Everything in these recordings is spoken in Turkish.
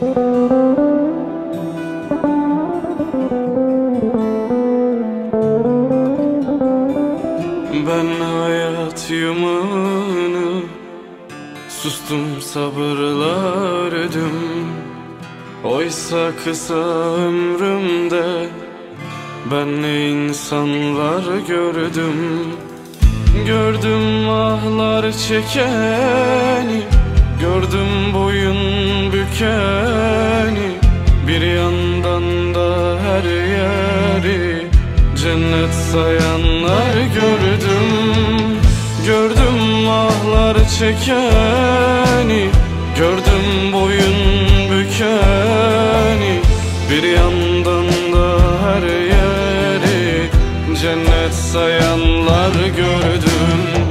Ben hayat yumağını Sustum sabırlar ödüm Oysa kısa ömrümde Ben ne insanlar gördüm. Gördüm ahlar çekeni Gördüm boyun bükeni sayanlar gördüm. Gördüm ahlar çekeni Gördüm boyun bükeni. Bir yandan da her yeri Cennet sayanlar gördüm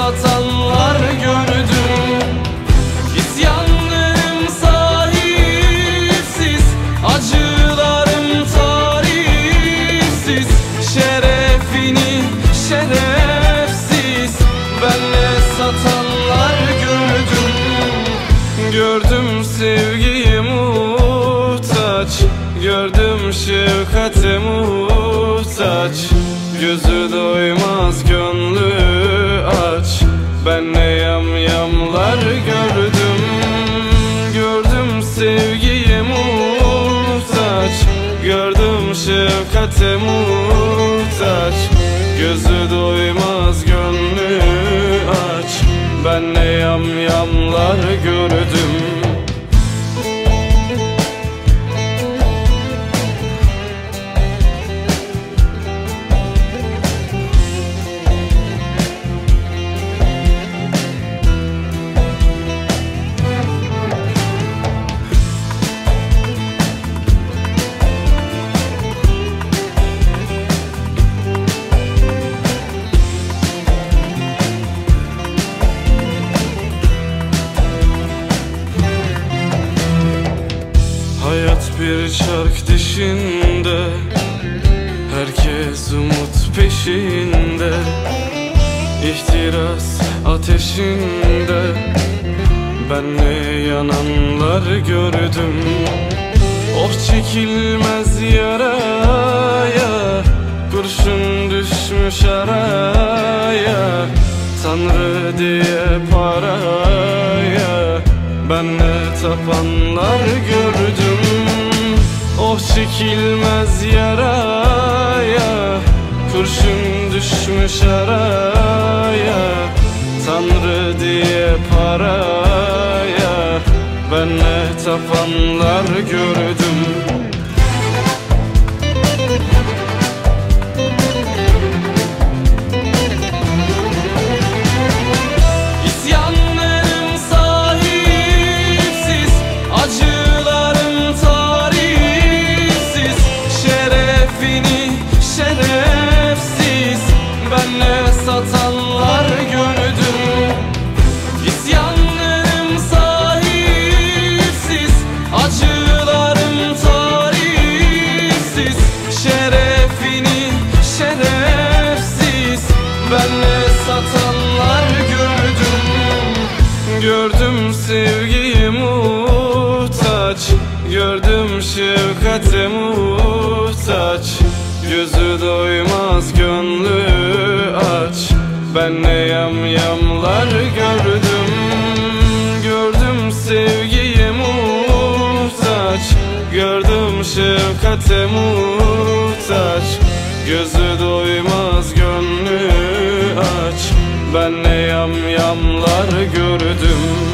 satanlar gördüm İsyanlarım sahipsiz Acılarım tarifsiz Şerefini şerefsiz Benle satanlar gördüm. Gördüm sevgiyi muhtaç Gördüm şefkate muhtaç. Gözü doymaz gönlü aç Ben ne yamyamlar gördüm. Gördüm sevgiyi muhtaç. Gördüm şefkate muhtaç. Gözü doymaz bir çark dişinde Herkes umut peşinde. İhtiras ateşinde Ben ne yananlar gördüm. Oh çekilmez yaraya Kurşun düşmüş araya. Tanrı diye paraya Ben ne tapanlar gördüm Oh çekilmez yaraya Kurşun düşmüş araya. Tanrı diye paraya Ben ne tapanlar gördüm Sevgiyi muhtaç Gördüm şefkate muhtaç. Gözü doymaz gönlü aç. Ben ne yamyamlar gördüm Gördüm sevgiyi muhtaç. Gördüm şefkate muhtaç Gözü doymaz gönlü aç. Ben ne yamyamlar gördüm